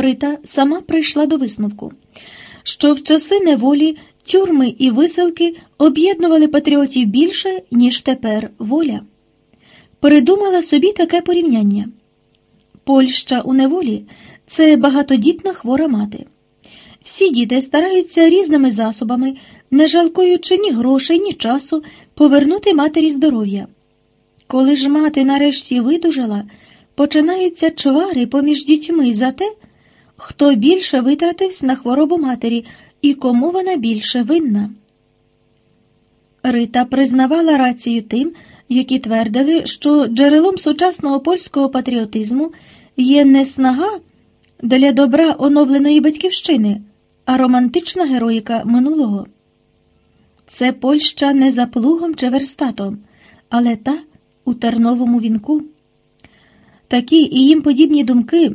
Рита сама прийшла до висновку, що в часи неволі тюрми і виселки об'єднували патріотів більше, ніж тепер воля. Передумала собі таке порівняння. Польща у неволі це багатодітна хвора мати. Всі діти стараються різними засобами, не жалкуючи ні грошей, ні часу, повернути матері здоров'я. Коли ж мати нарешті видужала, починаються чвари поміж дітьми за те, хто більше витратився на хворобу матері і кому вона більше винна. Рита признавала рацію тим, які твердили, що джерелом сучасного польського патріотизму є не снага для добра оновленої батьківщини, а романтична героїка минулого. Це Польща не за плугом чи верстатом, але та у терновому вінку. Такі і їм подібні думки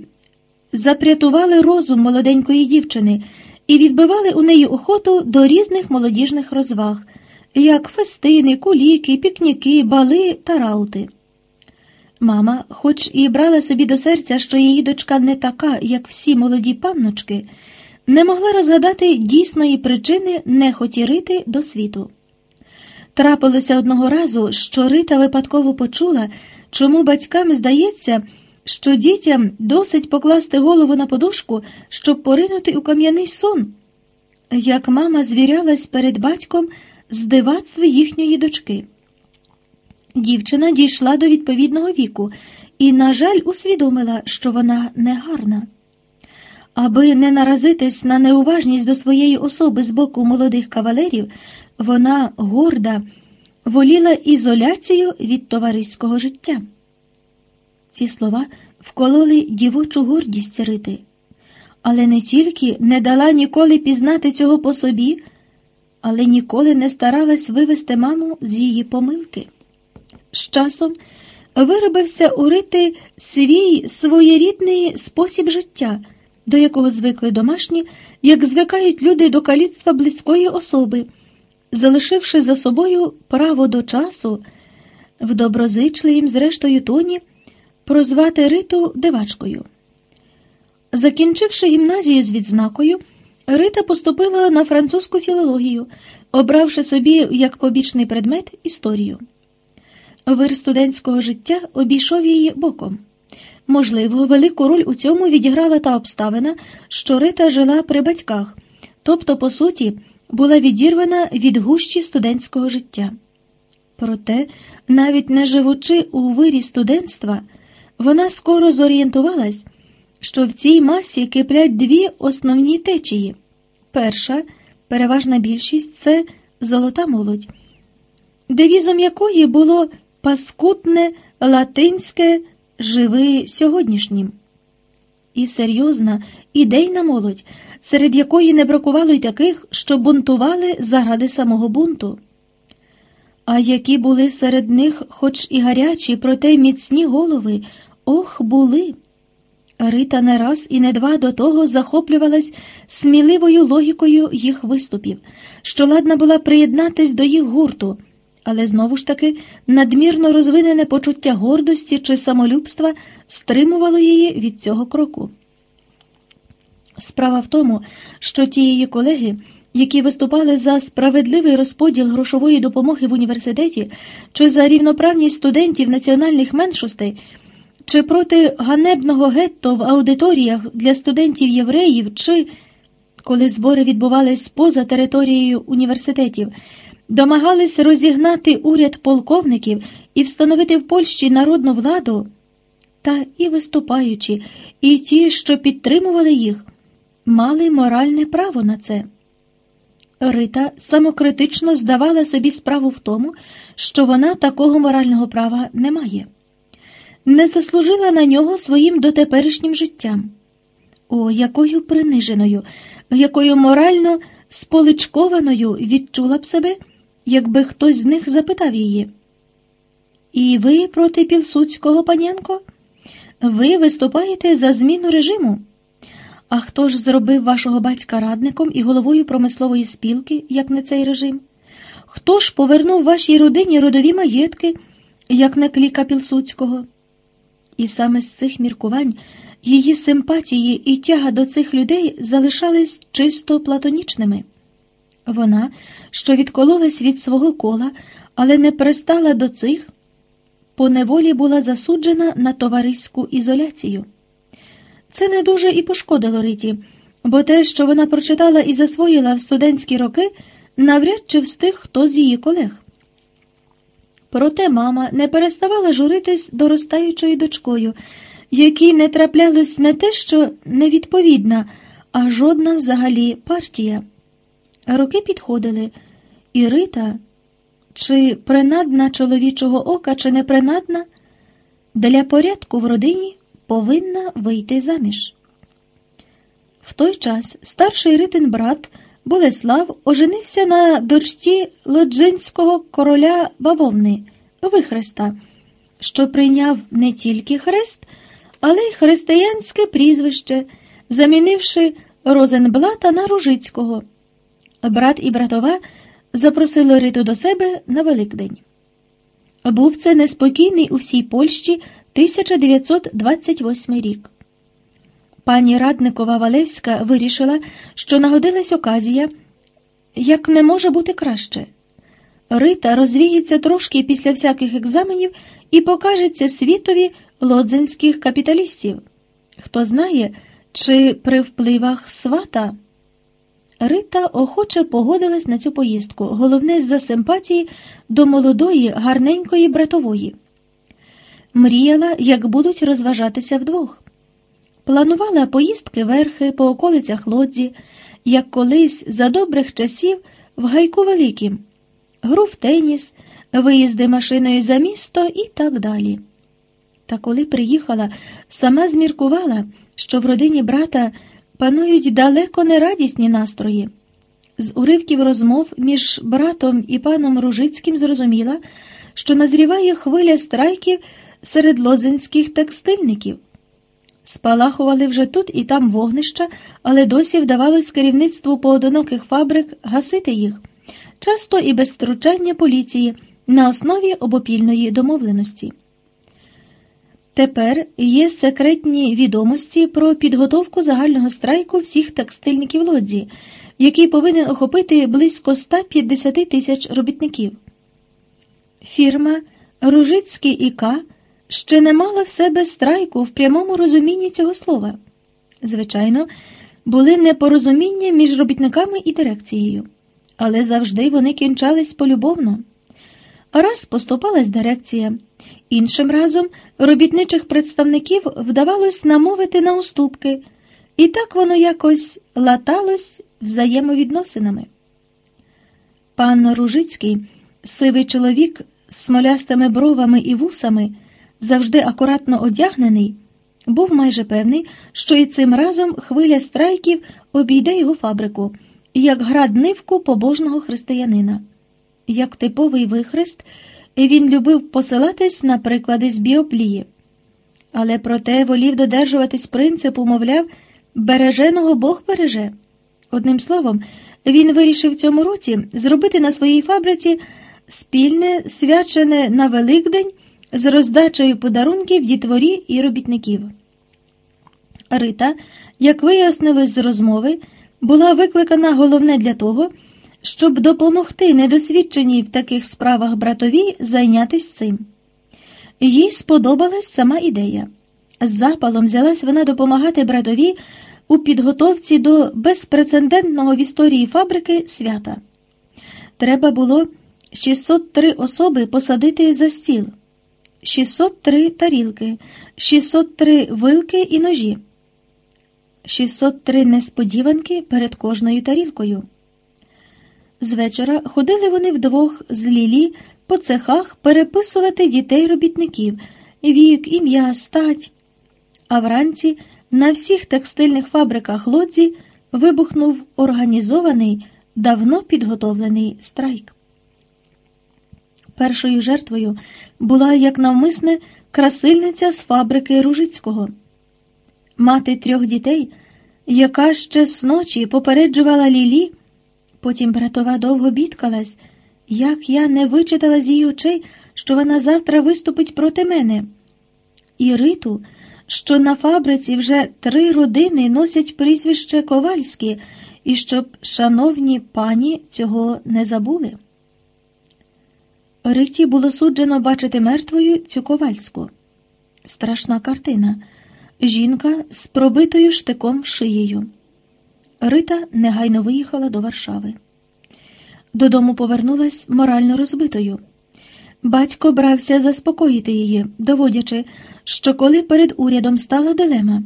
запрятували розум молоденької дівчини і відбивали у неї охоту до різних молодіжних розваг, як фестини, куліки, пікніки, бали та раути. Мама, хоч і брала собі до серця, що її дочка не така, як всі молоді панночки, не могла розгадати дійсної причини нехоті Рити до світу. Трапилося одного разу, що Рита випадково почула, чому батькам здається, що дітям досить покласти голову на подушку, щоб поринути у кам'яний сон, як мама звірялась перед батьком з дивацтва їхньої дочки. Дівчина дійшла до відповідного віку і, на жаль, усвідомила, що вона негарна. Аби не наразитись на неуважність до своєї особи з боку молодих кавалерів, вона горда, воліла ізоляцію від товариського життя. Ці слова вкололи дівочу гордість Рити, але не тільки не дала ніколи пізнати цього по собі, але ніколи не старалась вивести маму з її помилки. З часом виробився у Рити свій своєрідний спосіб життя, до якого звикли домашні, як звикають люди до каліцтва близької особи, залишивши за собою право до часу в доброзичливім, зрештою, тоні прозвати Риту дивачкою. Закінчивши гімназію з відзнакою, Рита поступила на французьку філологію, обравши собі як побічний предмет історію. Вир студентського життя обійшов її боком. Можливо, велику роль у цьому відіграла та обставина, що Рита жила при батьках, тобто, по суті, була відірвана від гущі студентського життя. Проте, навіть не живучи у вирі студентства, вона скоро зорієнтувалась, що в цій масі киплять дві основні течії. Перша, переважна більшість це золота молодь, девізом якої було паскутне латинське живи сьогоднішнім. І серйозна, ідейна молодь, серед якої не бракувало й таких, що бунтували заради самого бунту. А які були серед них, хоч і гарячі, проте міцні голови, ох, були. Рита не раз і не два до того захоплювалась сміливою логікою їх виступів, що ладна була приєднатись до їх гурту, але знову ж таки надмірно розвинене почуття гордості чи самолюбства стримувало її від цього кроку. Справа в тому, що ті її колеги, які виступали за справедливий розподіл грошової допомоги в університеті чи за рівноправність студентів національних меншостей, чи проти ганебного гетто в аудиторіях для студентів євреїв, чи коли збори відбувались поза територією університетів, домагались розігнати уряд полковників і встановити в Польщі народну владу, та і виступаючи, і ті, що підтримували їх, мали моральне право на це. Рита самокритично здавала собі справу в тому, що вона такого морального права не має не заслужила на нього своїм дотеперішнім життям. О, якою приниженою, якою морально споличкованою відчула б себе, якби хтось з них запитав її. І ви проти Пілсуцького, панянко? Ви виступаєте за зміну режиму? А хто ж зробив вашого батька радником і головою промислової спілки, як не цей режим? Хто ж повернув вашій родині родові маєтки, як не кліка Пілсуцького? І саме з цих міркувань її симпатії і тяга до цих людей залишались чисто платонічними. Вона, що відкололась від свого кола, але не пристала до цих, по неволі була засуджена на товариську ізоляцію. Це не дуже і пошкодило Риті, бо те, що вона прочитала і засвоїла в студентські роки, навряд чи встиг хто з її колег. Проте мама не переставала журитись доростаючою дочкою, якій не траплялось не те, що невідповідна, а жодна взагалі партія. Роки підходили, і Рита, чи принадна чоловічого ока, чи не принадна, для порядку в родині повинна вийти заміж. В той час старший Ритин брат Болеслав оженився на дочці лоджинського короля бавовни Вихреста, що прийняв не тільки хрест, але й християнське прізвище, замінивши Розенблата на Ружицького. Брат і братова запросили Риту до себе на Великдень. Був це неспокійний у всій Польщі 1928 рік. Пані Радникова Валевська вирішила, що нагодилась оказія, як не може бути краще. Рита розвіється трошки після всяких екзаменів і покажеться світові лодзинських капіталістів. Хто знає, чи при впливах свата. Рита охоче погодилась на цю поїздку, головне з-за симпатії до молодої, гарненької братової. Мріяла, як будуть розважатися вдвох. Планувала поїздки верхи по околицях лодзі, як колись за добрих часів в гайку великім, гру в теніс, виїзди машиною за місто і так далі. Та коли приїхала, сама зміркувала, що в родині брата панують далеко не радісні настрої. З уривків розмов між братом і паном Ружицьким зрозуміла, що назріває хвиля страйків серед лодзинських текстильників. Спалахували вже тут і там вогнища, але досі вдавалось керівництву поодиноких фабрик гасити їх, часто і без втручання поліції на основі обопільної домовленості. Тепер є секретні відомості про підготовку загального страйку всіх текстильників лодзі, який повинен охопити близько 150 тисяч робітників. Фірма Ружицький ІК ще не мала в себе страйку в прямому розумінні цього слова. Звичайно, були непорозуміння між робітниками і дирекцією, але завжди вони кінчались полюбовно. Раз поступалась дирекція, іншим разом робітничих представників вдавалось намовити на уступки, і так воно якось латалось взаємовідносинами. Пан Ружицький, сивий чоловік з смолястими бровами і вусами, завжди акуратно одягнений, був майже певний, що і цим разом хвиля страйків обійде його фабрику, як град нивку побожного християнина. Як типовий вихрест, він любив посилатись на приклади з біоплії. Але проте волів додержуватись принципу, мовляв, береженого Бог береже. Одним словом, він вирішив цьому році зробити на своїй фабриці спільне свячене на Великдень з роздачею подарунків дітворі і робітників. Рита, як вияснилось з розмови, була викликана головне для того, щоб допомогти недосвідченій в таких справах братові зайнятися цим. Їй сподобалась сама ідея. З запалом взялась вона допомагати братові у підготовці до безпрецедентного в історії фабрики свята. Треба було 603 особи посадити за стіл, 603 тарілки, 603 вилки і ножі, 603 несподіванки перед кожною тарілкою. З вечора ходили вони вдвох з Лілі по цехах переписувати дітей робітників, вік, ім'я, стать. А вранці на всіх текстильних фабриках лодзі вибухнув організований, давно підготовлений страйк. Першою жертвою була, як навмисне, красильниця з фабрики Ружицького. Мати трьох дітей, яка ще з ночі попереджувала Лілі. Потім братова довго бідкалась, як я не вичитала з її очей, що вона завтра виступить проти мене. І Риту що на фабриці вже три родини носять прізвище Ковальські, і щоб шановні пані цього не забули. Риті було суджено бачити мертвою цю ковальську. Страшна картина. Жінка з пробитою штиком шиєю. Рита негайно виїхала до Варшави. Додому повернулась морально розбитою. Батько брався заспокоїти її, доводячи, що коли перед урядом стала дилема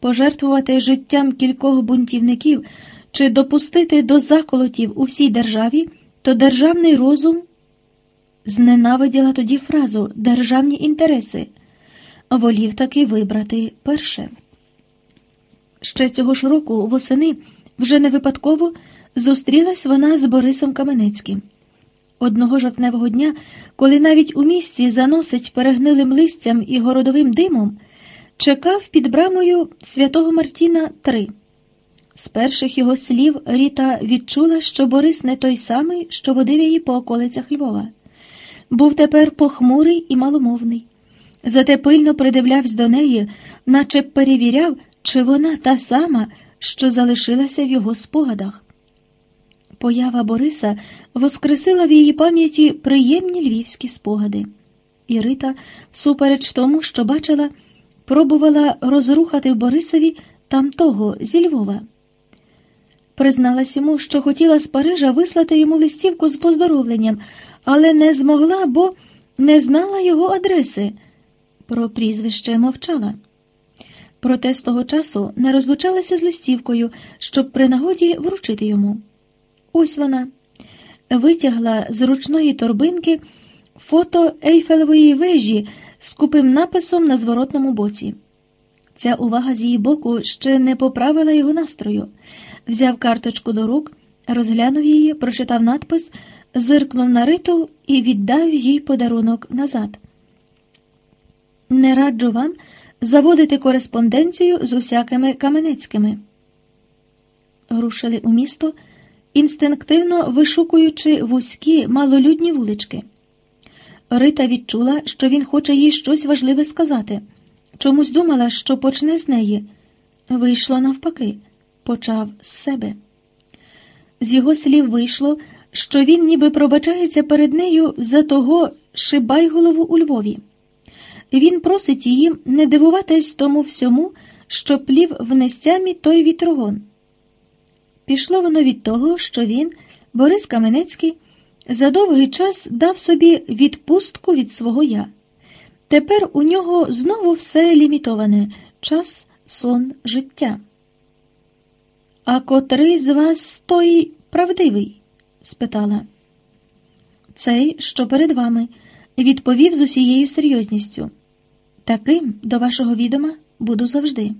пожертвувати життям кількох бунтівників чи допустити до заколотів у всій державі, то державний розум зненавиділа тоді фразу державні інтереси, волів таки вибрати перше. Ще цього ж року восени вже не випадково зустрілась вона з Борисом Каменецьким. Одного жовтневого дня, коли навіть у місті заносить перегнилим листям і городовим димом, чекав під брамою святого Мартіна три. З перших його слів Ріта відчула, що Борис не той самий, що водив її по околицях Львова. Був тепер похмурий і маломовний. Зате пильно придивлявся до неї, наче перевіряв, чи вона та сама, що залишилася в його спогадах. Поява Бориса воскресила в її пам'яті приємні львівські спогади. І Рита, всупереч тому, що бачила, пробувала розрухати Борисові тамтого зі Львова. Призналась йому, що хотіла з Парижа вислати йому листівку з поздоровленням, але не змогла, бо не знала його адреси. Про прізвище мовчала. Проте з того часу не розлучалася з листівкою, щоб при нагоді вручити йому. Ось вона витягла з ручної торбинки фото Ейфелевої вежі з купим написом на зворотному боці. Ця увага з її боку ще не поправила його настрою. Взяв карточку до рук, розглянув її, прочитав надпис, зиркнув на риту і віддав їй подарунок назад. Не раджу вам заводити кореспонденцію з усякими каменецькими. Рушили у місто інстинктивно вишукуючи вузькі малолюдні вулички. Рита відчула, що він хоче їй щось важливе сказати. Чомусь думала, що почне з неї. Вийшло навпаки, почав з себе. З його слів вийшло, що він ніби пробачається перед нею за того шибайголову у Львові. Він просить її не дивуватись тому всьому, що плів в нестямі той вітрогон. Пішло воно від того, що він, Борис Каменецький, за довгий час дав собі відпустку від свого я. Тепер у нього знову все лімітоване час, сон, життя. А котрий з вас той правдивий? Спитала. Цей, що перед вами, відповів з усією серйозністю. Таким, до вашого відома, буду завжди.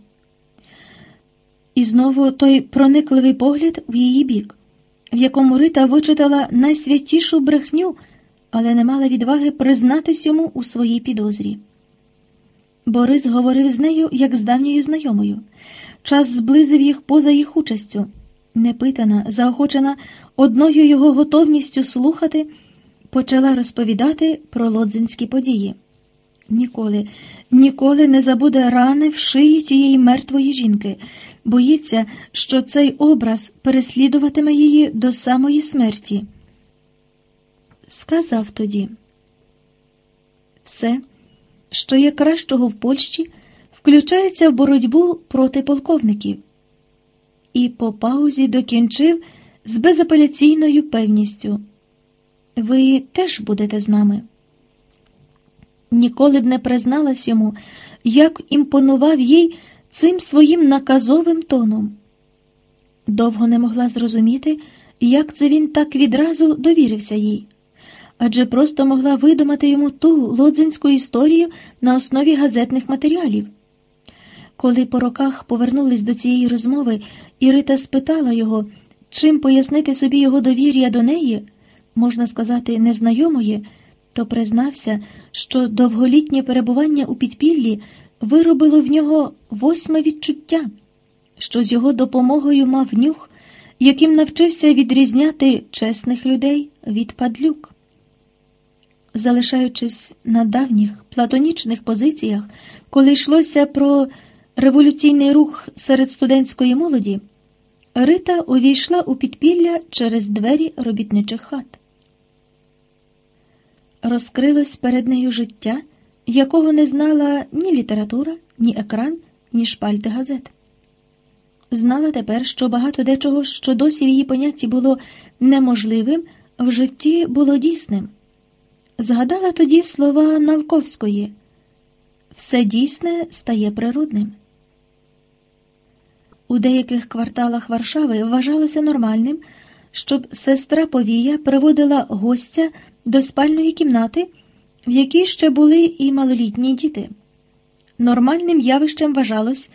І знову той проникливий погляд в її бік, в якому Рита вичитала найсвятішу брехню, але не мала відваги признатись йому у своїй підозрі. Борис говорив з нею, як з давньою знайомою. Час зблизив їх поза їх участю. Непитана, заохочена одною його готовністю слухати, почала розповідати про лодзинські події. Ніколи, ніколи не забуде рани в шиї тієї мертвої жінки, боїться, що цей образ переслідуватиме її до самої смерті. Сказав тоді все, що є кращого в Польщі, включається в боротьбу проти полковників, і по паузі докінчив з безапеляційною певністю. Ви теж будете з нами. Ніколи б не призналась йому, як імпонував їй цим своїм наказовим тоном. Довго не могла зрозуміти, як це він так відразу довірився їй, адже просто могла видумати йому ту лодзинську історію на основі газетних матеріалів. Коли по роках повернулись до цієї розмови, і Рита спитала його, чим пояснити собі його довір'я до неї, можна сказати, незнайомої, то признався, що довголітнє перебування у підпіллі виробило в нього восьме відчуття, що з його допомогою мав нюх, яким навчився відрізняти чесних людей від падлюк. залишаючись на давніх платонічних позиціях, коли йшлося про революційний рух серед студентської молоді, Рита увійшла у підпілля через двері робітничих хат. Розкрилось перед нею життя, якого не знала ні література, ні екран, ні шпальти газет. Знала тепер, що багато дечого, що досі в її понятті було неможливим, в житті було дійсним. Згадала тоді слова Налковської все дійсне стає природним. У деяких кварталах Варшави вважалося нормальним, щоб сестра Повія приводила гостя до спальної кімнати, в якій ще були і малолітні діти. Нормальним явищем вважалось,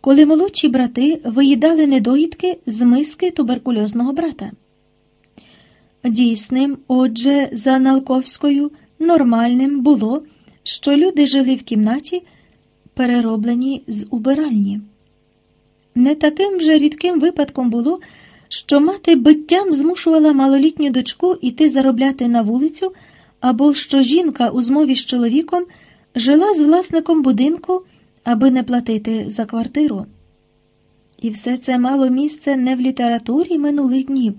коли молодші брати виїдали недоїдки з миски туберкульозного брата. Дійсним, отже, за Налковською, нормальним було, що люди жили в кімнаті, перероблені з убиральні. Не таким вже рідким випадком було, що мати биттям змушувала малолітню дочку іти заробляти на вулицю, або що жінка у змові з чоловіком жила з власником будинку, аби не платити за квартиру. І все це мало місце не в літературі минулих днів,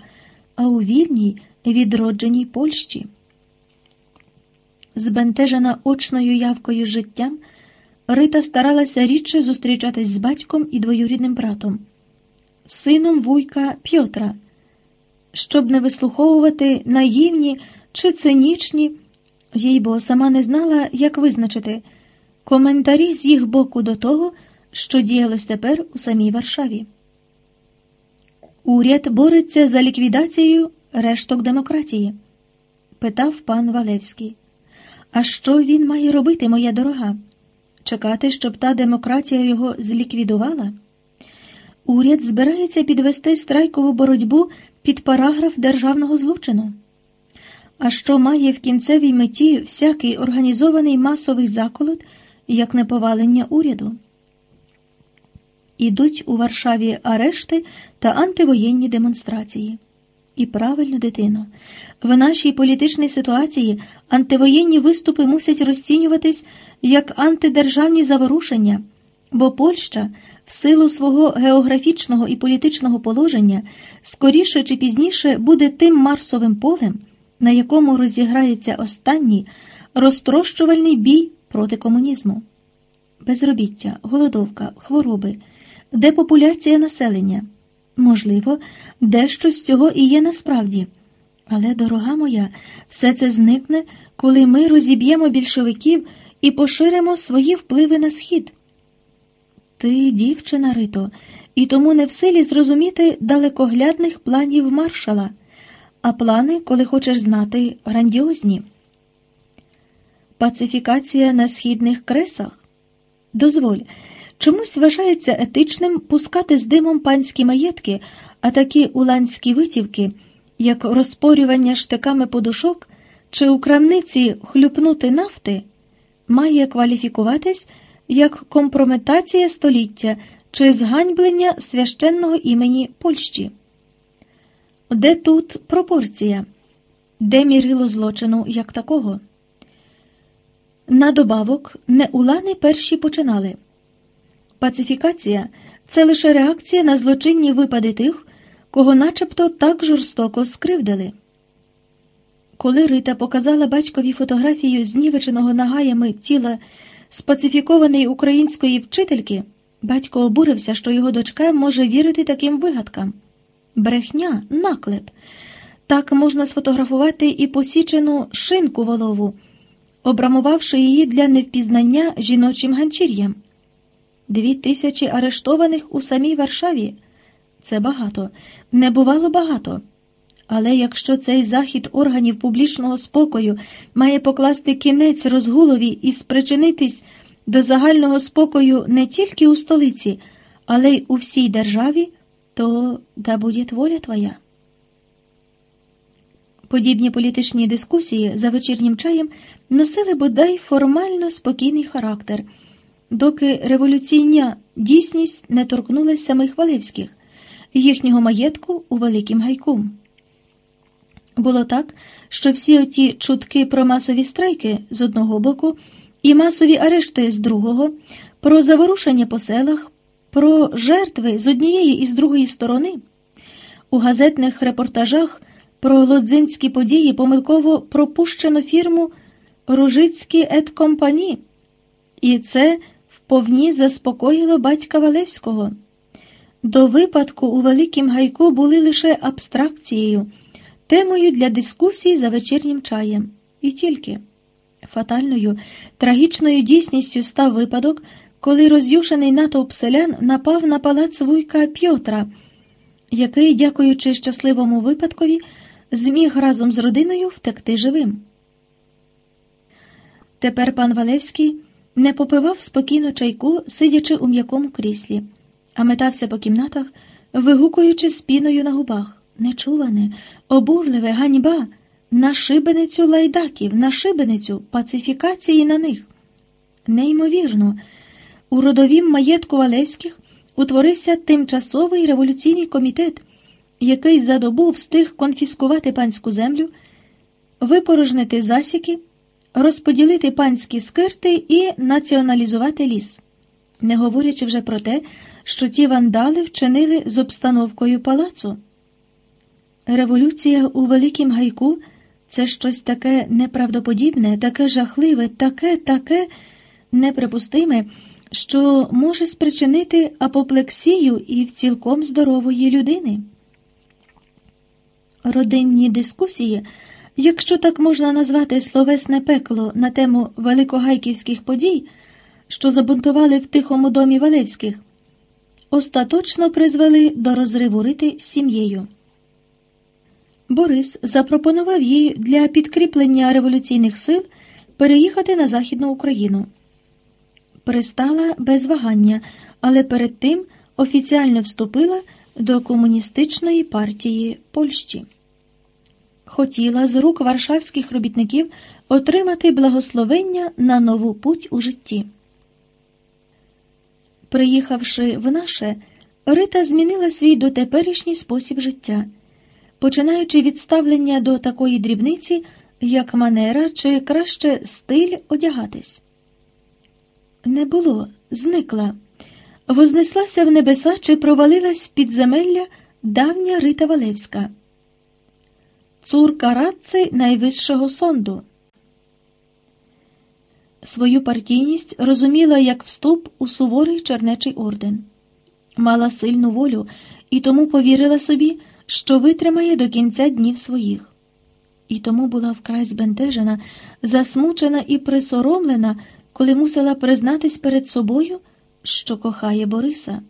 а у вільній, відродженій Польщі. Збентежена очною явкою життям, Рита старалася рідше зустрічатись з батьком і двоюрідним братом, сином вуйка Пьотра, щоб не вислуховувати наївні чи цинічні, їй бо сама не знала, як визначити коментарі з їх боку до того, що діялось тепер у самій Варшаві. Уряд бореться за ліквідацією решток демократії? питав пан Валевський. А що він має робити, моя дорога? Чекати, щоб та демократія його зліквідувала? Уряд збирається підвести страйкову боротьбу під параграф державного злочину. А що має в кінцевій меті всякий організований масовий заколот, як неповалення уряду? Ідуть у Варшаві арешти та антивоєнні демонстрації. І правильно, дитино, в нашій політичній ситуації антивоєнні виступи мусять розцінюватись як антидержавні заворушення, бо Польща, в силу свого географічного і політичного положення, скоріше чи пізніше буде тим марсовим полем, на якому розіграється останній розтрощувальний бій проти комунізму. Безробіття, голодовка, хвороби, депопуляція населення. Можливо, дещо з цього і є насправді. Але, дорога моя, все це зникне, коли ми розіб'ємо більшовиків і поширимо свої впливи на схід. Ти, дівчина Рито, і тому не в силі зрозуміти далекоглядних планів маршала, а плани, коли хочеш знати, грандіозні. Пацифікація на східних кресах. Дозволь, чомусь вважається етичним пускати з димом панські маєтки, а такі уланські витівки, як розпорювання штиками подушок чи у крамниці хлюпнути нафти, має кваліфікуватись як компрометація століття чи зганьблення священного імені Польщі. Де тут пропорція? Де мірило злочину як такого? На добавок не улани перші починали. Пацифікація це лише реакція на злочинні випади тих, кого начебто так жорстоко скривдили. Коли Рита показала батькові фотографію знівеченого нагаями тіла спацифікованої української вчительки, батько обурився, що його дочка може вірити таким вигадкам. Брехня, наклеп. Так можна сфотографувати і посічену шинку волову, обрамувавши її для невпізнання жіночим ганчір'ям. Дві тисячі арештованих у самій Варшаві. Це багато, не бувало багато. Але якщо цей захід органів публічного спокою має покласти кінець розгулові і спричинитись до загального спокою не тільки у столиці, але й у всій державі, то да буде воля твоя. Подібні політичні дискусії за вечірнім чаєм носили бодай формально спокійний характер, доки революційна дійсність не торкнулася самих Валевських, їхнього маєтку у Великім Гайку. Було так, що всі оті чутки про масові страйки з одного боку і масові арешти з другого, про заворушення по селах, про жертви з однієї і з другої сторони. У газетних репортажах про лодзинські події помилково пропущено фірму Ружицькі еткомпані, і це вповні заспокоїло батька Валевського. До випадку у Великім Гайку були лише абстракцією, темою для дискусій за вечірнім чаєм. І тільки фатальною, трагічною дійсністю став випадок, коли роз'юшений натовп селян напав на палац вуйка Пьотра, який, дякуючи щасливому випадкові, зміг разом з родиною втекти живим. Тепер пан Валевський не попивав спокійно чайку, сидячи у м'якому кріслі, а метався по кімнатах, вигукуючи спіною на губах. Нечуване, обурливе, ганьба, на шибеницю лайдаків, на шибеницю пацифікації на них. Неймовірно, у родовім маєтку Валевських утворився тимчасовий революційний комітет, який за добу встиг конфіскувати панську землю, випорожнити засіки, розподілити панські скирти і націоналізувати ліс, не говорячи вже про те, що ті вандали вчинили з обстановкою палацу. Революція у Великім Гайку це щось таке неправдоподібне, таке жахливе, таке, таке неприпустиме, що може спричинити апоплексію і в цілком здорової людини. Родинні дискусії, якщо так можна назвати словесне пекло на тему великогайківських подій, що забунтували в тихому домі Валевських, остаточно призвели до розриву рити з сім'єю. Борис запропонував їй для підкріплення революційних сил переїхати на Західну Україну. Пристала без вагання, але перед тим офіціально вступила до комуністичної партії Польщі. Хотіла з рук варшавських робітників отримати благословення на нову путь у житті. Приїхавши в наше, Рита змінила свій дотеперішній спосіб життя починаючи від ставлення до такої дрібниці, як манера чи краще стиль одягатись. Не було, зникла, вознеслася в небеса чи провалилась під земелля давня Рита Валевська, цурка радци найвищого сонду. Свою партійність розуміла як вступ у суворий чернечий орден, мала сильну волю і тому повірила собі, що витримає до кінця днів своїх. І тому була вкрай збентежена, засмучена і присоромлена, коли мусила признатись перед собою, що кохає Бориса.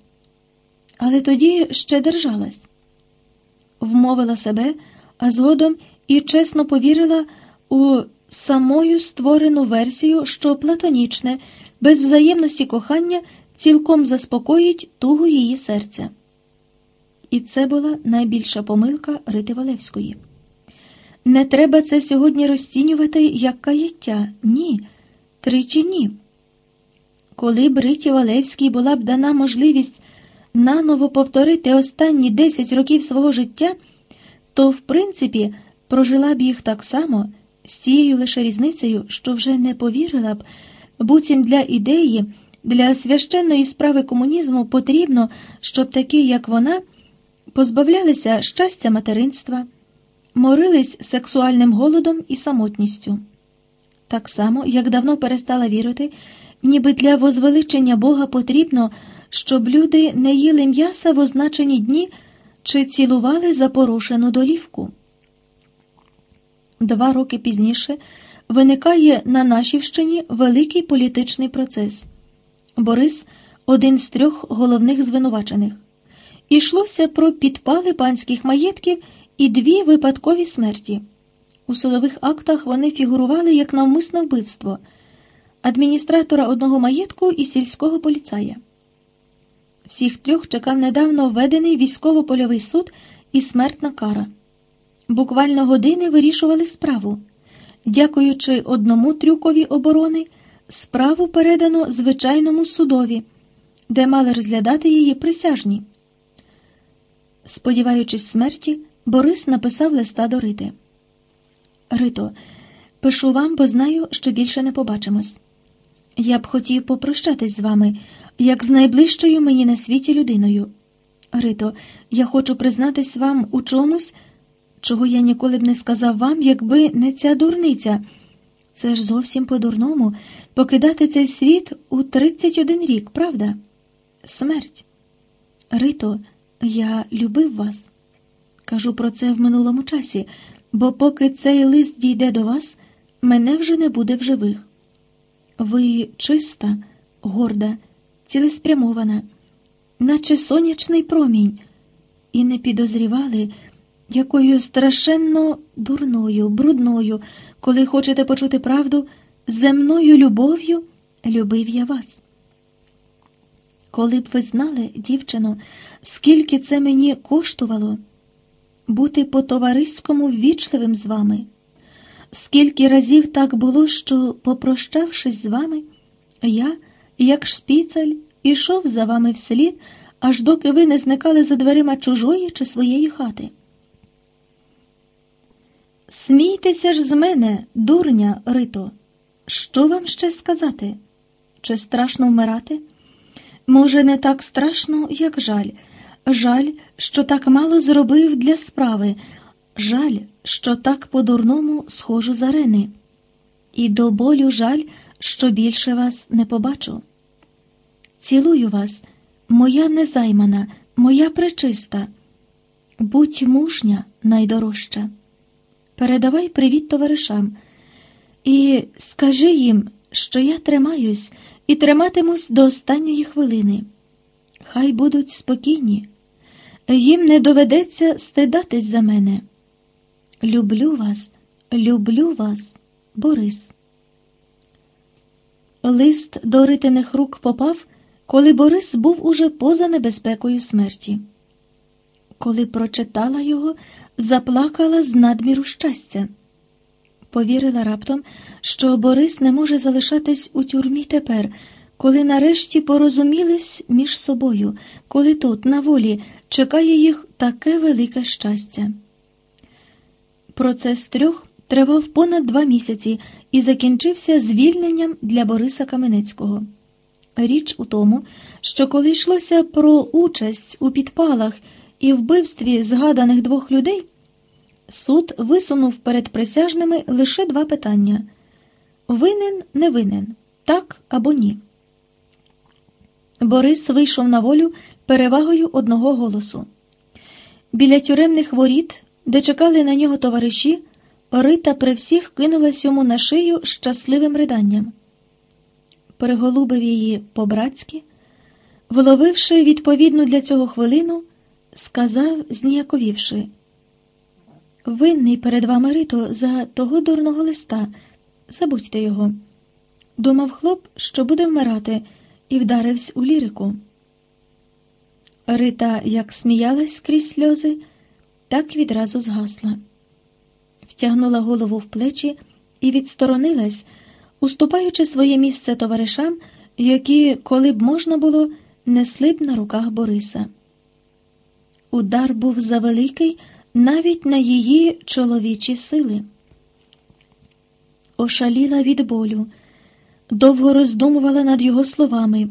Але тоді ще держалась, вмовила себе, а згодом і чесно повірила у самою створену версію, що платонічне, без взаємності кохання цілком заспокоїть тугу її серця. І це була найбільша помилка Рити Валевської. Не треба це сьогодні розцінювати як каяття. Ні, тричі ні. Коли б Риті Валевській була б дана можливість наново повторити останні 10 років свого життя, то, в принципі, прожила б їх так само, з тією лише різницею, що вже не повірила б, буцім для ідеї, для священної справи комунізму потрібно, щоб такі, як вона, позбавлялися щастя материнства, морились сексуальним голодом і самотністю. Так само, як давно перестала вірити, ніби для возвеличення Бога потрібно, щоб люди не їли м'яса в означені дні чи цілували запорошену долівку. Два роки пізніше виникає на Нашівщині великий політичний процес. Борис один з трьох головних звинувачених. Ішлося про підпали панських маєтків і дві випадкові смерті. У силових актах вони фігурували як навмисне вбивство адміністратора одного маєтку і сільського поліцая. Всіх трьох чекав недавно введений військово-польовий суд і смертна кара. Буквально години вирішували справу. Дякуючи одному трюкові оборони, справу передано звичайному судові, де мали розглядати її присяжні. Сподіваючись смерті, Борис написав листа до Рити. Рито, пишу вам, бо знаю, що більше не побачимось. Я б хотів попрощатись з вами, як з найближчою мені на світі людиною. Рито, я хочу признатись вам у чомусь, чого я ніколи б не сказав вам, якби не ця дурниця. Це ж зовсім по-дурному покидати цей світ у 31 рік, правда? Смерть. Рито, я любив вас. Кажу про це в минулому часі, бо поки цей лист дійде до вас, мене вже не буде в живих. Ви чиста, горда, цілеспрямована, наче сонячний промінь, і не підозрівали, якою страшенно дурною, брудною, коли хочете почути правду, земною любов'ю любив я вас. Коли б ви знали, дівчино, скільки це мені коштувало бути по товариському ввічливим з вами, скільки разів так було, що, попрощавшись з вами, я, як шпіцель, ішов за вами вслід, аж доки ви не зникали за дверима чужої чи своєї хати. Смійтеся ж з мене, дурня Рито. Що вам ще сказати? Чи страшно вмирати? Може, не так страшно, як жаль. Жаль, що так мало зробив для справи, жаль, що так по-дурному схожу з арени. І до болю жаль, що більше вас не побачу. Цілую вас, моя незаймана, моя пречиста. Будь мужня, найдорожча. Передавай привіт товаришам і скажи їм, що я тримаюсь і триматимусь до останньої хвилини. Хай будуть спокійні, їм не доведеться стидатись за мене. Люблю вас, люблю вас, Борис. Лист до ритиних рук попав, коли Борис був уже поза небезпекою смерті. Коли прочитала його, заплакала з надміру щастя. Повірила раптом, що Борис не може залишатись у тюрмі тепер, коли нарешті порозумілись між собою, коли тут, на волі, чекає їх таке велике щастя. Процес трьох тривав понад два місяці і закінчився звільненням для Бориса Каменецького. Річ у тому, що коли йшлося про участь у підпалах і вбивстві згаданих двох людей, суд висунув перед присяжними лише два питання винен, не винен, так або ні. Борис вийшов на волю перевагою одного голосу. Біля тюремних воріт, де чекали на нього товариші, Рита при всіх кинулась йому на шию щасливим риданням. Переголубив її по-братськи, вловивши відповідну для цього хвилину, сказав, зніяковівши Винний перед вами Рито за того дурного листа. Забудьте його. Думав хлоп, що буде вмирати, і вдарився у лірику. Рита як сміялась крізь сльози, так відразу згасла. Втягнула голову в плечі і відсторонилась, уступаючи своє місце товаришам, які, коли б можна було, несли б на руках Бориса. Удар був завеликий навіть на її чоловічі сили. Ошаліла від болю, довго роздумувала над його словами.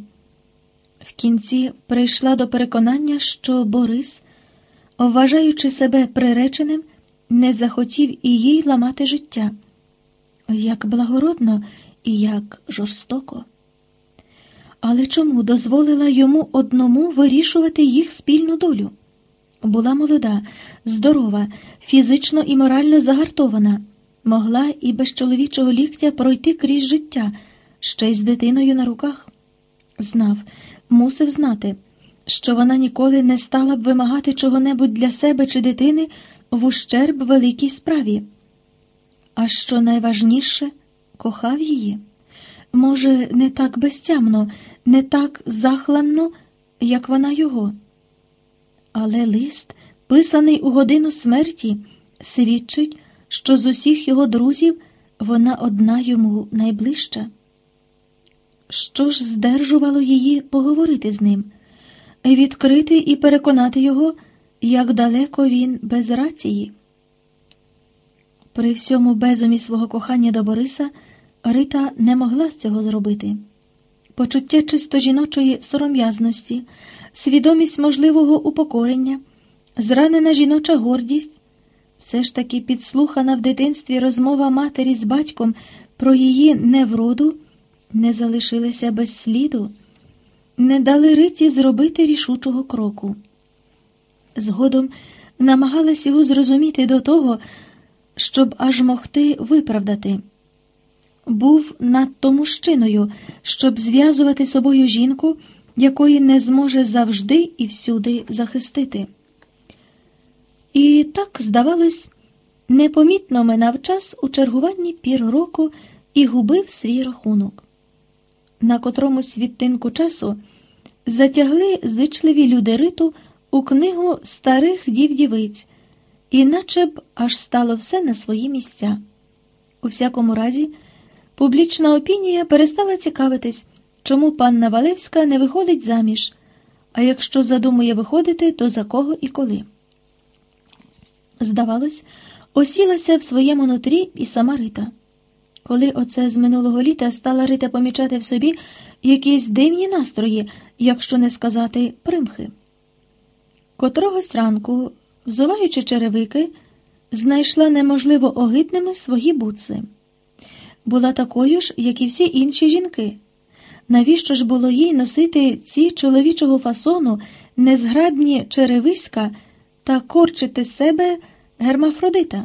В кінці прийшла до переконання, що Борис, вважаючи себе приреченим, не захотів і їй ламати життя, як благородно і як жорстоко. Але чому дозволила йому одному вирішувати їх спільну долю? Була молода, здорова, фізично і морально загартована, могла і без чоловічого ліктя пройти крізь життя, ще й з дитиною на руках. Знав, мусив знати, що вона ніколи не стала б вимагати чого-небудь для себе чи дитини в ущерб великій справі. А що найважніше, кохав її. Може, не так безтямно, не так захланно, як вона його. Але лист, писаний у годину смерті, свідчить, що з усіх його друзів вона одна йому найближча. Що ж здержувало її поговорити з ним, відкрити і переконати його, як далеко він без рації? При всьому безумі свого кохання до Бориса Рита не могла цього зробити. Почуття чисто жіночої сором'язності, свідомість можливого упокорення, зранена жіноча гордість, все ж таки підслухана в дитинстві розмова матері з батьком про її невроду не залишилися без сліду, не дали Риті зробити рішучого кроку. Згодом намагалась його зрозуміти до того, щоб аж могти виправдати. Був надто мужчиною, щоб зв'язувати собою жінку, якої не зможе завжди і всюди захистити. І так, здавалось, непомітно минав час у чергуванні пір року і губив свій рахунок. На котромусь відтинку часу затягли зичливі люди риту у книгу старих дів-дівиць, і наче б аж стало все на свої місця. У всякому разі, публічна опінія перестала цікавитись, чому панна Валевська не виходить заміж, а якщо задумує виходити, то за кого і коли. Здавалось, осілася в своєму нутрі і сама Рита. Коли оце з минулого літа стала Рита помічати в собі якісь дивні настрої, якщо не сказати примхи. Котрогось ранку, взуваючи черевики, знайшла неможливо огидними свої буци. Була такою ж, як і всі інші жінки. Навіщо ж було їй носити ці чоловічого фасону незграбні черевиська та корчити себе гермафродита?